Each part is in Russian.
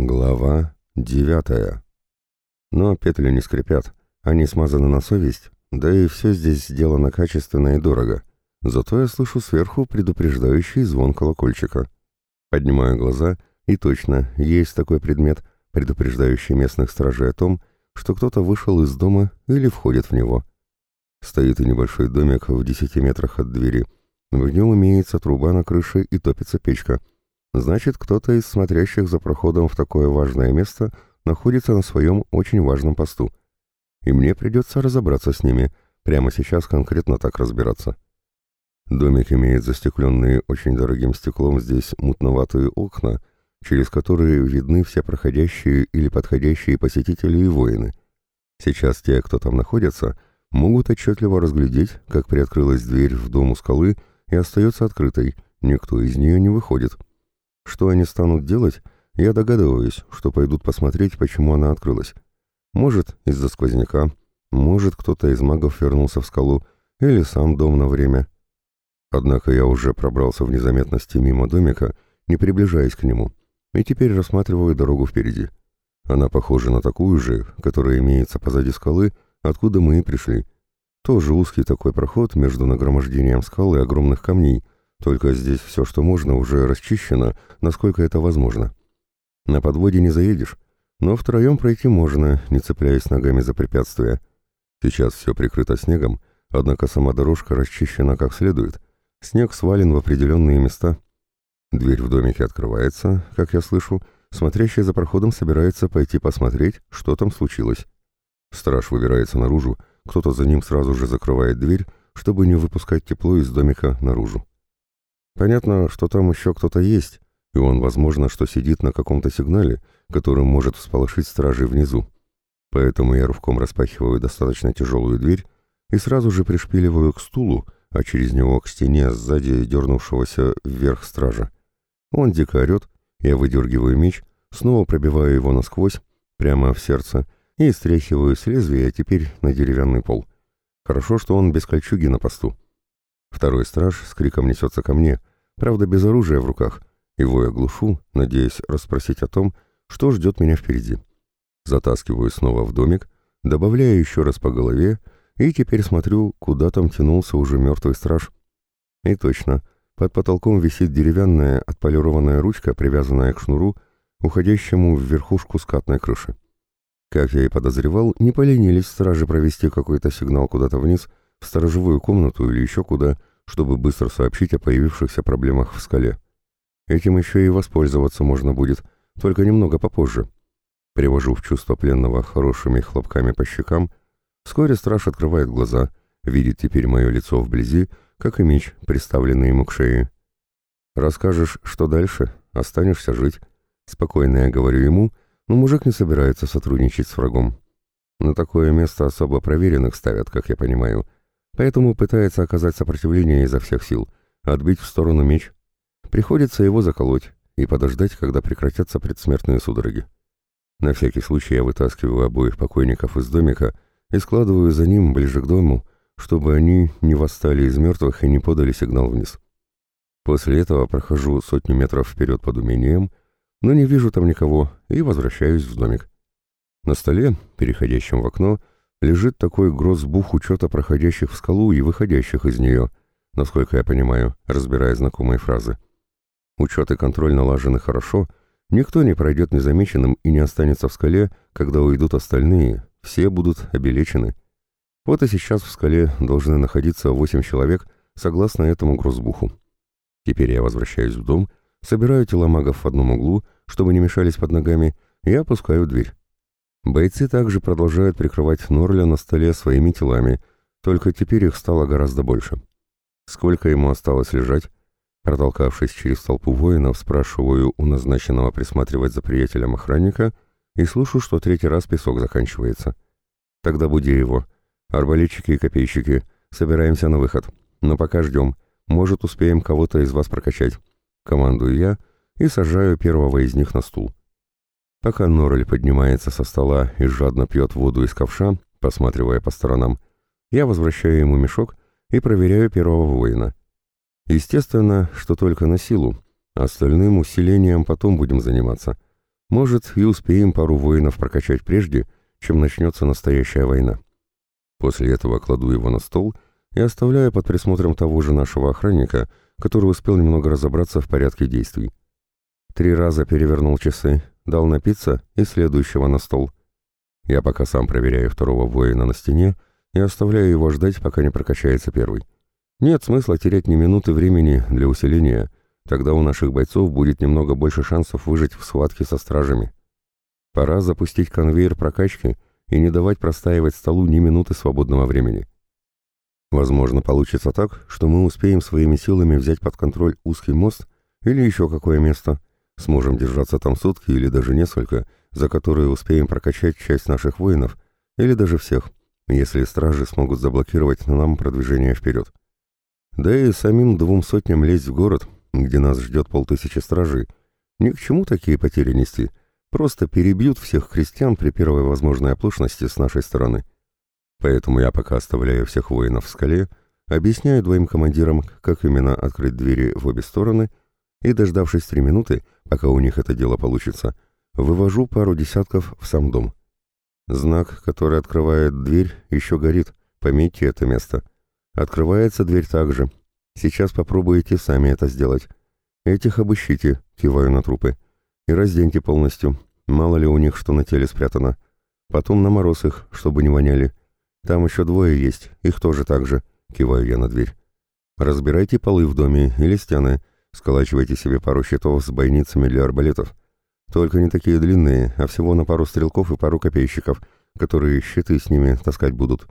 Глава девятая. Но петли не скрипят, они смазаны на совесть, да и все здесь сделано качественно и дорого. Зато я слышу сверху предупреждающий звон колокольчика. Поднимаю глаза, и точно, есть такой предмет, предупреждающий местных стражей о том, что кто-то вышел из дома или входит в него. Стоит и небольшой домик в десяти метрах от двери. В нем имеется труба на крыше и топится печка — Значит, кто-то из смотрящих за проходом в такое важное место находится на своем очень важном посту. И мне придется разобраться с ними, прямо сейчас конкретно так разбираться. Домик имеет застекленные очень дорогим стеклом здесь мутноватые окна, через которые видны все проходящие или подходящие посетители и воины. Сейчас те, кто там находится, могут отчетливо разглядеть, как приоткрылась дверь в дом у скалы и остается открытой, никто из нее не выходит. Что они станут делать, я догадываюсь, что пойдут посмотреть, почему она открылась. Может, из-за сквозняка, может, кто-то из магов вернулся в скалу, или сам дом на время. Однако я уже пробрался в незаметности мимо домика, не приближаясь к нему, и теперь рассматриваю дорогу впереди. Она похожа на такую же, которая имеется позади скалы, откуда мы и пришли. Тоже узкий такой проход между нагромождением скал и огромных камней — только здесь все, что можно, уже расчищено, насколько это возможно. На подводе не заедешь, но втроем пройти можно, не цепляясь ногами за препятствия. Сейчас все прикрыто снегом, однако сама дорожка расчищена как следует. Снег свален в определенные места. Дверь в домике открывается, как я слышу, смотрящий за проходом собирается пойти посмотреть, что там случилось. Страж выбирается наружу, кто-то за ним сразу же закрывает дверь, чтобы не выпускать тепло из домика наружу. Понятно, что там еще кто-то есть, и он, возможно, что сидит на каком-то сигнале, который может всполошить стражей внизу. Поэтому я рывком распахиваю достаточно тяжелую дверь и сразу же пришпиливаю к стулу, а через него к стене сзади дернувшегося вверх стража. Он дико орет, я выдергиваю меч, снова пробиваю его насквозь, прямо в сердце, и стряхиваю с лезвия теперь на деревянный пол. Хорошо, что он без кольчуги на посту. Второй страж с криком несется ко мне, правда без оружия в руках. Его я глушу, надеясь расспросить о том, что ждет меня впереди. Затаскиваю снова в домик, добавляю еще раз по голове и теперь смотрю, куда там тянулся уже мертвый страж. И точно, под потолком висит деревянная отполированная ручка, привязанная к шнуру, уходящему в верхушку скатной крыши. Как я и подозревал, не поленились стражи провести какой-то сигнал куда-то вниз, в сторожевую комнату или еще куда, чтобы быстро сообщить о появившихся проблемах в скале. Этим еще и воспользоваться можно будет, только немного попозже. Привожу в чувство пленного хорошими хлопками по щекам. Вскоре страж открывает глаза, видит теперь мое лицо вблизи, как и меч, приставленный ему к шее. «Расскажешь, что дальше? Останешься жить?» Спокойно я говорю ему, но мужик не собирается сотрудничать с врагом. На такое место особо проверенных ставят, как я понимаю, поэтому пытается оказать сопротивление изо всех сил, отбить в сторону меч. Приходится его заколоть и подождать, когда прекратятся предсмертные судороги. На всякий случай я вытаскиваю обоих покойников из домика и складываю за ним ближе к дому, чтобы они не восстали из мертвых и не подали сигнал вниз. После этого прохожу сотни метров вперед под умением, но не вижу там никого и возвращаюсь в домик. На столе, переходящем в окно, лежит такой грозбух учета проходящих в скалу и выходящих из нее, насколько я понимаю, разбирая знакомые фразы. Учет и контроль налажены хорошо, никто не пройдет незамеченным и не останется в скале, когда уйдут остальные, все будут обелечены. Вот и сейчас в скале должны находиться восемь человек, согласно этому грозбуху. Теперь я возвращаюсь в дом, собираю тела магов в одном углу, чтобы не мешались под ногами, и опускаю дверь. Бойцы также продолжают прикрывать Норля на столе своими телами, только теперь их стало гораздо больше. Сколько ему осталось лежать? Протолкавшись через толпу воинов, спрашиваю у назначенного присматривать за приятелем охранника и слышу, что третий раз песок заканчивается. Тогда буди его. Арбалетчики и копейщики, собираемся на выход. Но пока ждем. Может, успеем кого-то из вас прокачать. Командую я и сажаю первого из них на стул. Пока Норрель поднимается со стола и жадно пьет воду из ковша, посматривая по сторонам, я возвращаю ему мешок и проверяю первого воина. Естественно, что только на силу, остальным усилением потом будем заниматься. Может, и успеем пару воинов прокачать прежде, чем начнется настоящая война. После этого кладу его на стол и оставляю под присмотром того же нашего охранника, который успел немного разобраться в порядке действий. Три раза перевернул часы, дал напиться и следующего на стол. Я пока сам проверяю второго воина на стене и оставляю его ждать, пока не прокачается первый. Нет смысла терять ни минуты времени для усиления, тогда у наших бойцов будет немного больше шансов выжить в схватке со стражами. Пора запустить конвейер прокачки и не давать простаивать столу ни минуты свободного времени. Возможно, получится так, что мы успеем своими силами взять под контроль узкий мост или еще какое место, сможем держаться там сутки или даже несколько, за которые успеем прокачать часть наших воинов, или даже всех, если стражи смогут заблокировать на нам продвижение вперед. Да и самим двум сотням лезть в город, где нас ждет полтысячи стражей, ни к чему такие потери нести, просто перебьют всех крестьян при первой возможной оплошности с нашей стороны. Поэтому я пока оставляю всех воинов в скале, объясняю двоим командирам, как именно открыть двери в обе стороны, и, дождавшись три минуты, пока у них это дело получится, вывожу пару десятков в сам дом. Знак, который открывает дверь, еще горит, пометьте это место. Открывается дверь также. Сейчас попробуйте сами это сделать. Этих обыщите, киваю на трупы, и разденьте полностью, мало ли у них что на теле спрятано. Потом на мороз их, чтобы не воняли. Там еще двое есть, их тоже так же, киваю я на дверь. Разбирайте полы в доме или стены, сколачивайте себе пару щитов с бойницами для арбалетов. Только не такие длинные, а всего на пару стрелков и пару копейщиков, которые щиты с ними таскать будут.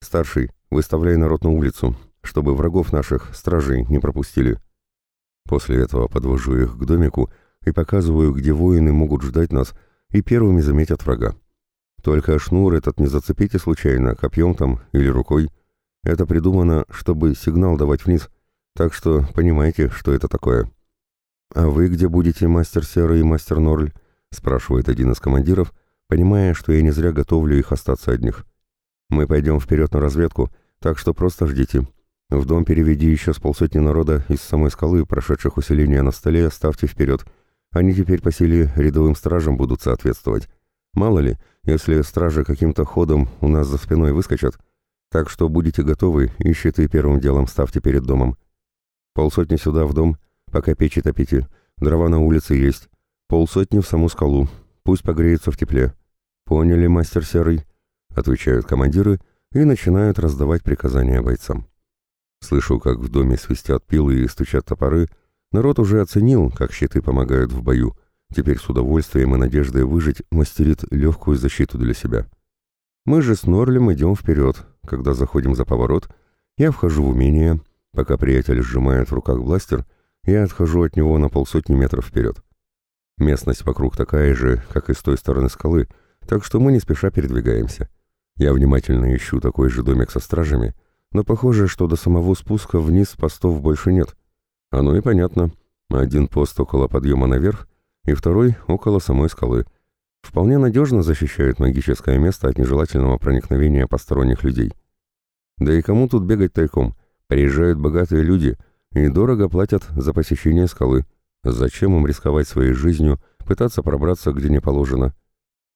Старший, выставляй народ на улицу, чтобы врагов наших, стражей, не пропустили. После этого подвожу их к домику и показываю, где воины могут ждать нас и первыми заметят врага. Только шнур этот не зацепите случайно, копьем там или рукой. Это придумано, чтобы сигнал давать вниз, так что понимаете, что это такое. «А вы где будете, мастер Серый и мастер Норль?» — спрашивает один из командиров, понимая, что я не зря готовлю их остаться одних. «Мы пойдем вперед на разведку, так что просто ждите. В дом переведи еще с полсотни народа из самой скалы, прошедших усиления на столе, ставьте вперед. Они теперь по силе рядовым стражам будут соответствовать. Мало ли, если стражи каким-то ходом у нас за спиной выскочат. Так что будете готовы и щиты первым делом ставьте перед домом. Полсотни сюда, в дом, пока печи топите. Дрова на улице есть. Полсотни в саму скалу. Пусть погреются в тепле. Поняли, мастер Серый? Отвечают командиры и начинают раздавать приказания бойцам. Слышу, как в доме свистят пилы и стучат топоры. Народ уже оценил, как щиты помогают в бою. Теперь с удовольствием и надеждой выжить мастерит легкую защиту для себя. Мы же с Норлем идем вперед. Когда заходим за поворот, я вхожу в умение. Пока приятель сжимает в руках бластер, я отхожу от него на полсотни метров вперед. Местность вокруг такая же, как и с той стороны скалы, так что мы не спеша передвигаемся. Я внимательно ищу такой же домик со стражами, но похоже, что до самого спуска вниз постов больше нет. Оно и понятно. Один пост около подъема наверх, и второй около самой скалы. Вполне надежно защищают магическое место от нежелательного проникновения посторонних людей. Да и кому тут бегать тайком? Приезжают богатые люди и дорого платят за посещение скалы. Зачем им рисковать своей жизнью, пытаться пробраться где не положено?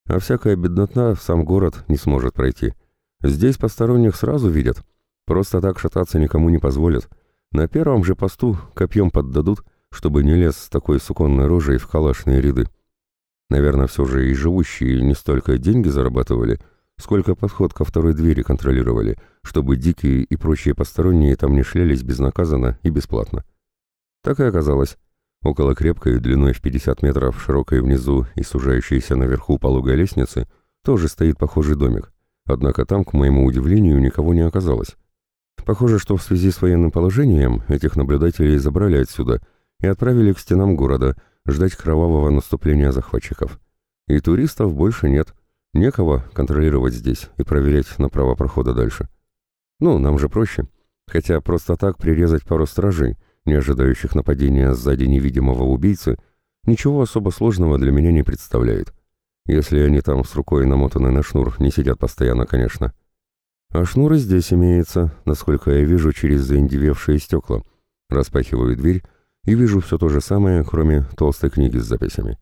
А всякая беднота в сам город не сможет пройти. Здесь посторонних сразу видят. Просто так шататься никому не позволят. На первом же посту копьем поддадут – чтобы не лез с такой суконной рожей в калашные ряды. Наверное, все же и живущие не столько деньги зарабатывали, сколько подход ко второй двери контролировали, чтобы дикие и прочие посторонние там не шлялись безнаказанно и бесплатно. Так и оказалось. Около крепкой, длиной в 50 метров, широкой внизу и сужающейся наверху пологой лестницы, тоже стоит похожий домик. Однако там, к моему удивлению, никого не оказалось. Похоже, что в связи с военным положением этих наблюдателей забрали отсюда – и отправили к стенам города ждать кровавого наступления захватчиков. И туристов больше нет, некого контролировать здесь и проверять на право прохода дальше. Ну, нам же проще. Хотя просто так прирезать пару стражей, не ожидающих нападения сзади невидимого убийцы, ничего особо сложного для меня не представляет. Если они там с рукой намотаны на шнур не сидят постоянно, конечно. А шнур здесь имеется, насколько я вижу через заиндевевшие стекла. Распахиваю дверь и вижу все то же самое, кроме толстой книги с записями.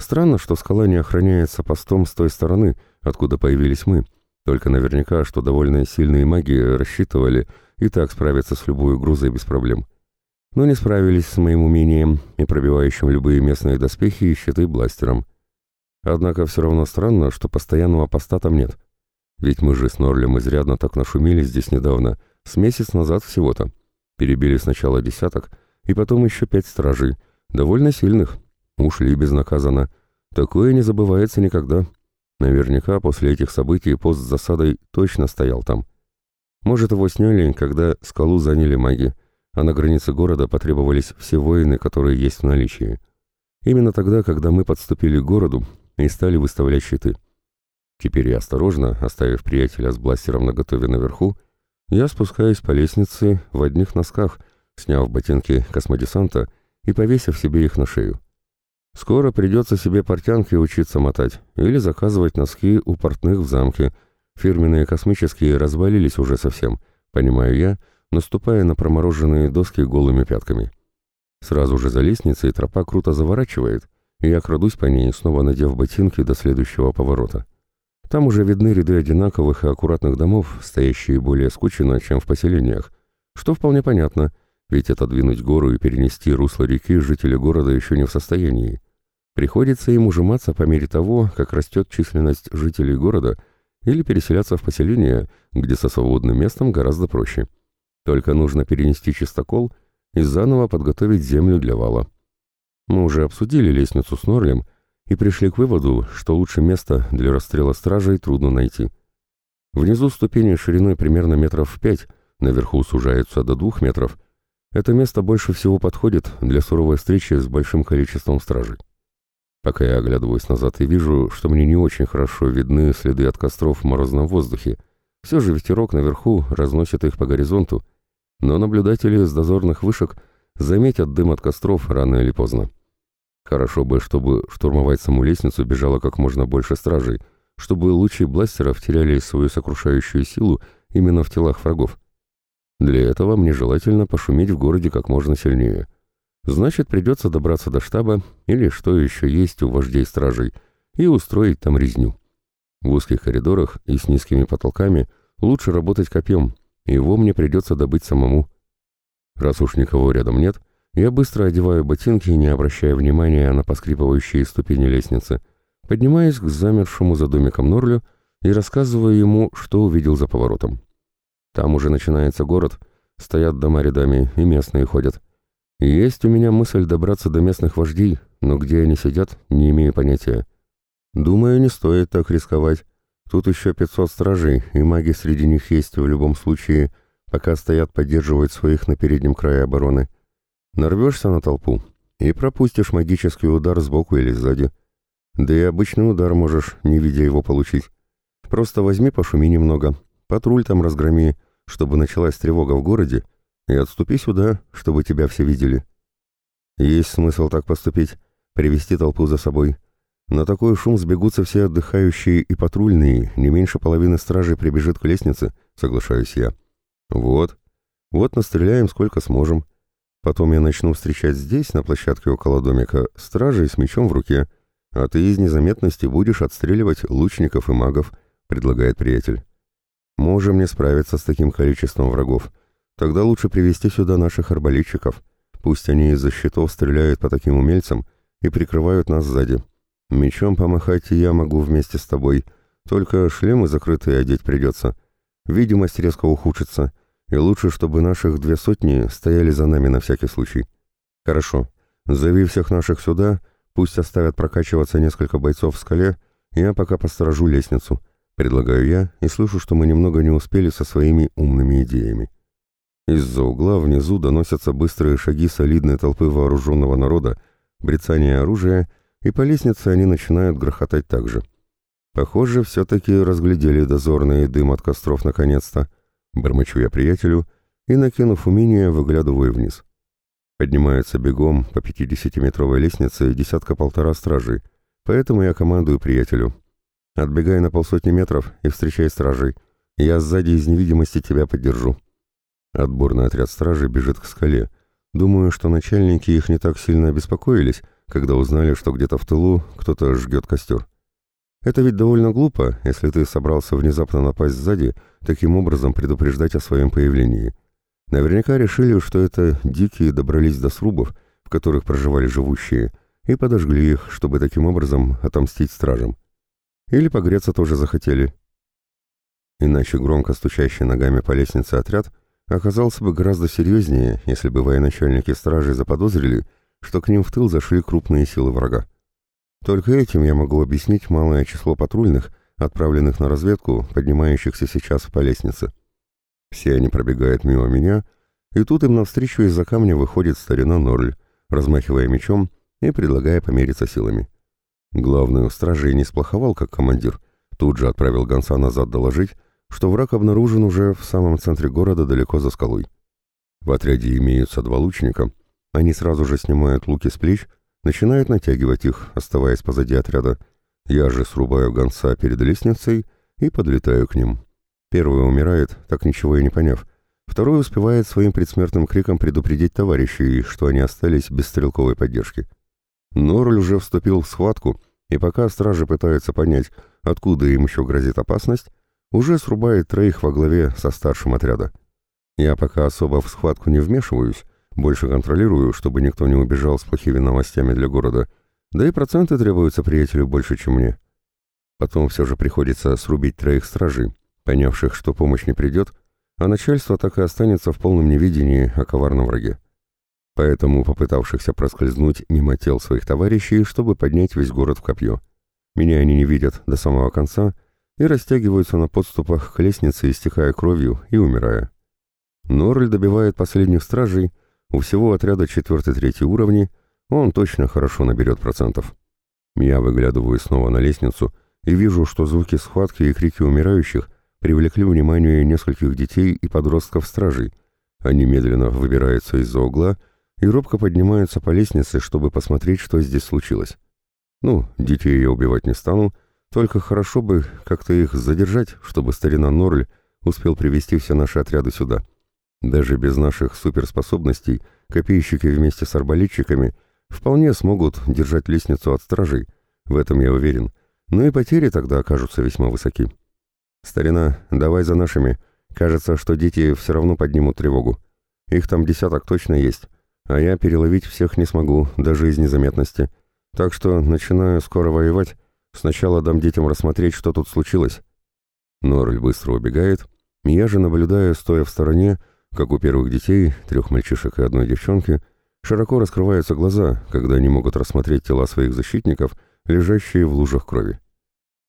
Странно, что скала не охраняется постом с той стороны, откуда появились мы. Только наверняка, что довольно сильные маги рассчитывали и так справиться с любой угрозой без проблем. Но не справились с моим умением и пробивающим любые местные доспехи и щиты бластером. Однако все равно странно, что постоянного поста там нет. Ведь мы же с Норлем изрядно так нашумели здесь недавно, с месяц назад всего-то. Перебили сначала десяток, и потом еще пять стражей, довольно сильных. Ушли безнаказанно. Такое не забывается никогда. Наверняка после этих событий пост с засадой точно стоял там. Может, его сняли, когда скалу заняли маги, а на границе города потребовались все воины, которые есть в наличии. Именно тогда, когда мы подступили к городу и стали выставлять щиты. Теперь я осторожно, оставив приятеля с бластером наготове наверху, я спускаюсь по лестнице в одних носках, сняв ботинки космодесанта и повесив себе их на шею. Скоро придется себе портянки учиться мотать или заказывать носки у портных в замке. Фирменные космические развалились уже совсем, понимаю я, наступая на промороженные доски голыми пятками. Сразу же за лестницей тропа круто заворачивает, и я крадусь по ней, снова надев ботинки до следующего поворота. Там уже видны ряды одинаковых и аккуратных домов, стоящие более скучно, чем в поселениях, что вполне понятно, ведь отодвинуть гору и перенести русло реки жители города еще не в состоянии. Приходится им ужиматься по мере того, как растет численность жителей города, или переселяться в поселение, где со свободным местом гораздо проще. Только нужно перенести чистокол и заново подготовить землю для вала. Мы уже обсудили лестницу с Норлем и пришли к выводу, что лучше место для расстрела стражей трудно найти. Внизу ступени шириной примерно метров пять, наверху сужаются до двух метров – это место больше всего подходит для суровой встречи с большим количеством стражей. Пока я оглядываюсь назад и вижу, что мне не очень хорошо видны следы от костров в морозном воздухе, все же ветерок наверху разносит их по горизонту, но наблюдатели с дозорных вышек заметят дым от костров рано или поздно. Хорошо бы, чтобы штурмовать саму лестницу бежало как можно больше стражей, чтобы лучи бластеров теряли свою сокрушающую силу именно в телах врагов. Для этого мне желательно пошуметь в городе как можно сильнее. Значит, придется добраться до штаба, или что еще есть у вождей стражей, и устроить там резню. В узких коридорах и с низкими потолками лучше работать копьем, его мне придется добыть самому. Раз уж никого рядом нет, я быстро одеваю ботинки, не обращая внимания на поскрипывающие ступени лестницы, поднимаюсь к замершему за домиком Норлю и рассказываю ему, что увидел за поворотом. Там уже начинается город, стоят дома рядами, и местные ходят. Есть у меня мысль добраться до местных вождей, но где они сидят, не имею понятия. Думаю, не стоит так рисковать. Тут еще 500 стражей, и маги среди них есть в любом случае, пока стоят поддерживают своих на переднем крае обороны. Нарвешься на толпу и пропустишь магический удар сбоку или сзади. Да и обычный удар можешь, не видя его, получить. Просто возьми пошуми немного, Патруль там разгроми, чтобы началась тревога в городе, и отступи сюда, чтобы тебя все видели. Есть смысл так поступить, привести толпу за собой. На такой шум сбегутся все отдыхающие и патрульные, не меньше половины стражей прибежит к лестнице, соглашаюсь я. Вот, вот настреляем сколько сможем. Потом я начну встречать здесь, на площадке около домика, стражей с мечом в руке, а ты из незаметности будешь отстреливать лучников и магов, предлагает приятель. Можем не справиться с таким количеством врагов. Тогда лучше привести сюда наших арбалетчиков. Пусть они из-за щитов стреляют по таким умельцам и прикрывают нас сзади. Мечом помахать я могу вместе с тобой, только шлемы закрытые одеть придется. Видимость резко ухудшится, и лучше, чтобы наших две сотни стояли за нами на всякий случай. Хорошо. Зови всех наших сюда, пусть оставят прокачиваться несколько бойцов в скале, я пока посторожу лестницу. Предлагаю я и слышу, что мы немного не успели со своими умными идеями. Из-за угла внизу доносятся быстрые шаги солидной толпы вооруженного народа, брецание оружия, и по лестнице они начинают грохотать так же. Похоже, все-таки разглядели дозорный дым от костров наконец-то. Бормочу я приятелю и, накинув умение, выглядываю вниз. Поднимаются бегом по 50-метровой лестнице десятка-полтора стражей, поэтому я командую приятелю. Отбегай на полсотни метров и встречай стражей. Я сзади из невидимости тебя поддержу. Отборный отряд стражей бежит к скале. Думаю, что начальники их не так сильно обеспокоились, когда узнали, что где-то в тылу кто-то жгет костер. Это ведь довольно глупо, если ты собрался внезапно напасть сзади, таким образом предупреждать о своем появлении. Наверняка решили, что это дикие добрались до срубов, в которых проживали живущие, и подожгли их, чтобы таким образом отомстить стражам. Или погреться тоже захотели. Иначе громко стучащий ногами по лестнице отряд оказался бы гораздо серьезнее, если бы военачальники стражи заподозрили, что к ним в тыл зашли крупные силы врага. Только этим я могу объяснить малое число патрульных, отправленных на разведку, поднимающихся сейчас по лестнице. Все они пробегают мимо меня, и тут им навстречу из-за камня выходит старина Норль, размахивая мечом и предлагая помериться силами. Главный у стражей не сплоховал, как командир, тут же отправил гонца назад доложить, что враг обнаружен уже в самом центре города далеко за скалой. В отряде имеются два лучника, они сразу же снимают луки с плеч, начинают натягивать их, оставаясь позади отряда. Я же срубаю гонца перед лестницей и подлетаю к ним. Первый умирает, так ничего и не поняв. Второй успевает своим предсмертным криком предупредить товарищей, что они остались без стрелковой поддержки. Норль уже вступил в схватку, и пока стражи пытаются понять, откуда им еще грозит опасность, уже срубает троих во главе со старшим отряда. Я пока особо в схватку не вмешиваюсь, больше контролирую, чтобы никто не убежал с плохими новостями для города, да и проценты требуются приятелю больше, чем мне. Потом все же приходится срубить троих стражей, понявших, что помощь не придет, а начальство так и останется в полном невидении о коварном враге. Поэтому попытавшихся проскользнуть мимо тел своих товарищей, чтобы поднять весь город в копье. Меня они не видят до самого конца и растягиваются на подступах к лестнице, истекая кровью и умирая. Норль добивает последних стражей, у всего отряда четвертый-третий уровни он точно хорошо наберет процентов. Я выглядываю снова на лестницу и вижу, что звуки схватки и крики умирающих привлекли внимание нескольких детей и подростков-стражей. Они медленно выбираются из-за угла и робко поднимаются по лестнице, чтобы посмотреть, что здесь случилось. Ну, детей я убивать не стану, только хорошо бы как-то их задержать, чтобы старина Норль успел привести все наши отряды сюда. Даже без наших суперспособностей копейщики вместе с арбалетчиками вполне смогут держать лестницу от стражей, в этом я уверен, но и потери тогда окажутся весьма высоки. «Старина, давай за нашими. Кажется, что дети все равно поднимут тревогу. Их там десяток точно есть, а я переловить всех не смогу, даже из незаметности. Так что начинаю скоро воевать. Сначала дам детям рассмотреть, что тут случилось». Норль быстро убегает, я же наблюдаю, стоя в стороне, как у первых детей, трех мальчишек и одной девчонки, широко раскрываются глаза, когда они могут рассмотреть тела своих защитников, лежащие в лужах крови.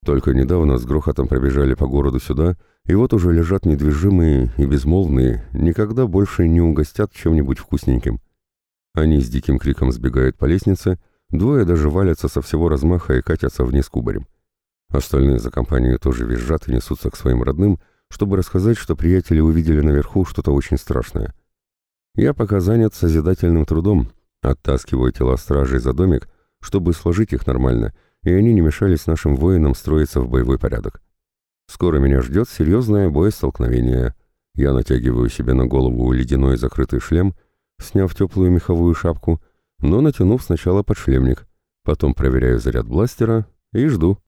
Только недавно с грохотом пробежали по городу сюда, и вот уже лежат недвижимые и безмолвные, никогда больше не угостят чем-нибудь вкусненьким. Они с диким криком сбегают по лестнице, двое даже валятся со всего размаха и катятся вниз кубарем. Остальные за компанию тоже визжат и несутся к своим родным, чтобы рассказать, что приятели увидели наверху что-то очень страшное. Я пока занят созидательным трудом, оттаскиваю тела стражей за домик, чтобы сложить их нормально, и они не мешались нашим воинам строиться в боевой порядок. Скоро меня ждет серьезное боестолкновение. Я натягиваю себе на голову ледяной закрытый шлем, сняв теплую меховую шапку, но натянув сначала подшлемник, потом проверяю заряд бластера и жду.